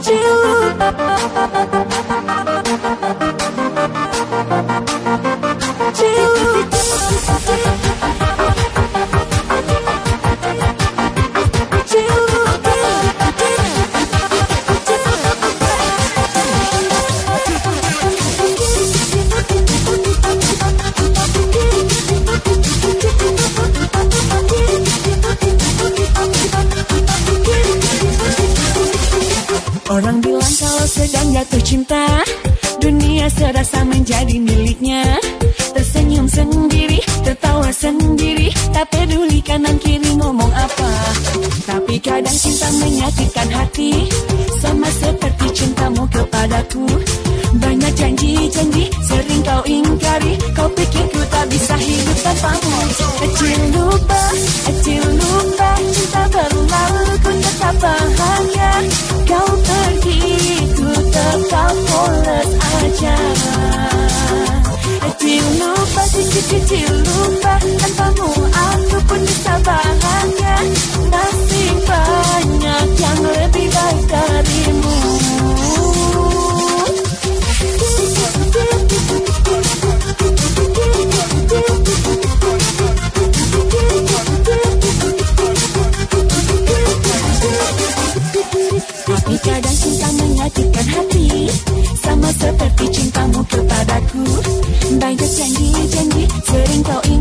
ジ Orang bilang kalau sedang jatuh cinta Dunia serasa menjadi miliknya. Tersenyum sendiri, tertawa sendiri Tak peduli kanan kiri ngomong apa. Tapi kadang cinta menyakitkan hati Sama seperti cintamu kepadaku. Banyak janji-janji sering kau ingkari Kau pikir ku tak bisa hidup tanpamu. Kecil tetap polos aja Kecil lupa, kecil kecil Tapi kadang cinta menyakitkan hati. Sama seperti cintamu kepadaku Banyak janji-janji sering kau ingkari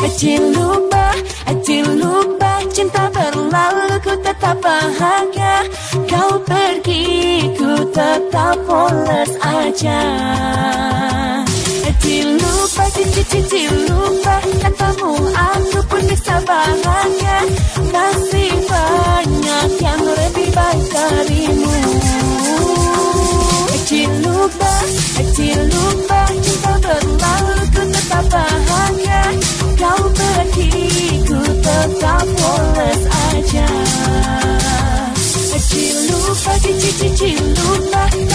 Kecil lupa, kecil lupa Cinta berlalu ku tetap bahagia. Kau pergi ku tetap polos aja aja Kecil